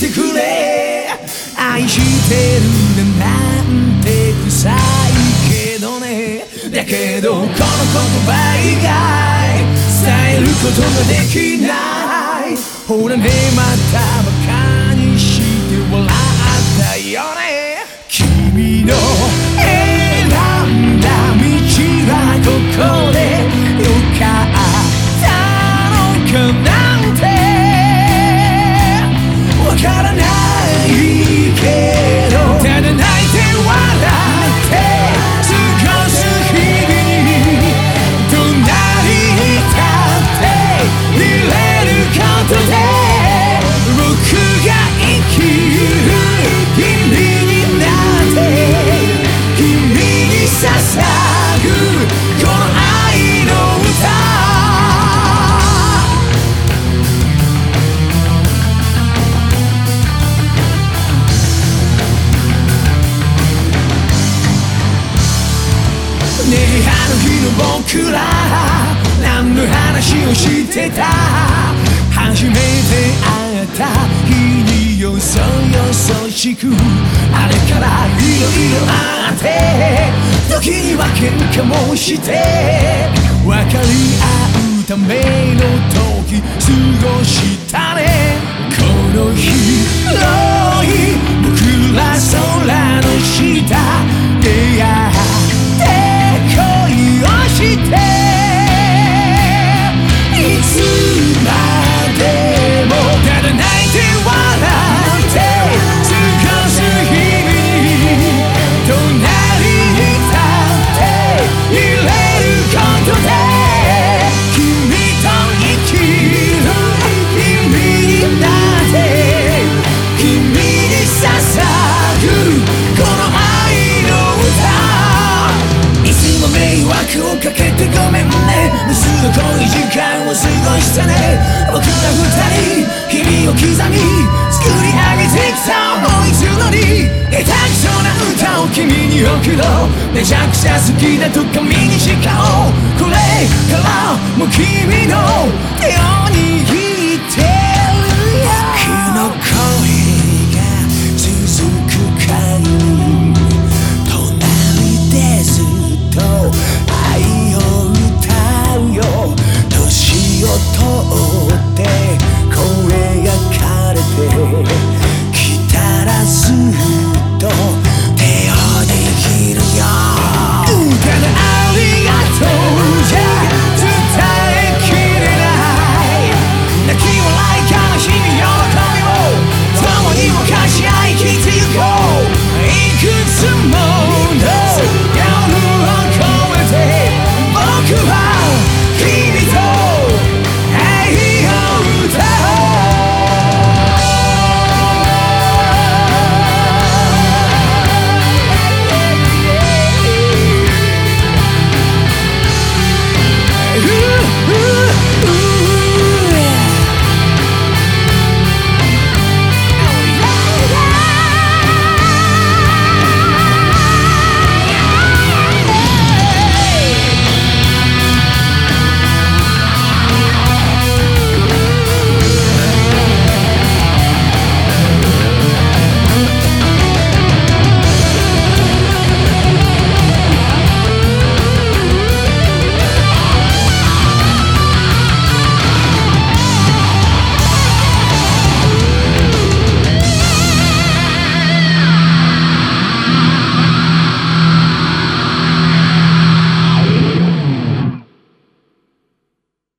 てくれ。愛してるなんて臭いけどね。だけどこの言葉以外伝えることができない。ほらねまたバカにして笑う。僕ら何の話をしてた。初めて会った日によそよそしくあれからいろいろあって時には喧嘩もして。分かり合うための時過ごしたね。この広僕ら二人日々を刻み作り上げてきた思い募り下手くそな歌を君に送ろう。めちゃくちゃ好きだと紙に誓おうこれからも君の手を握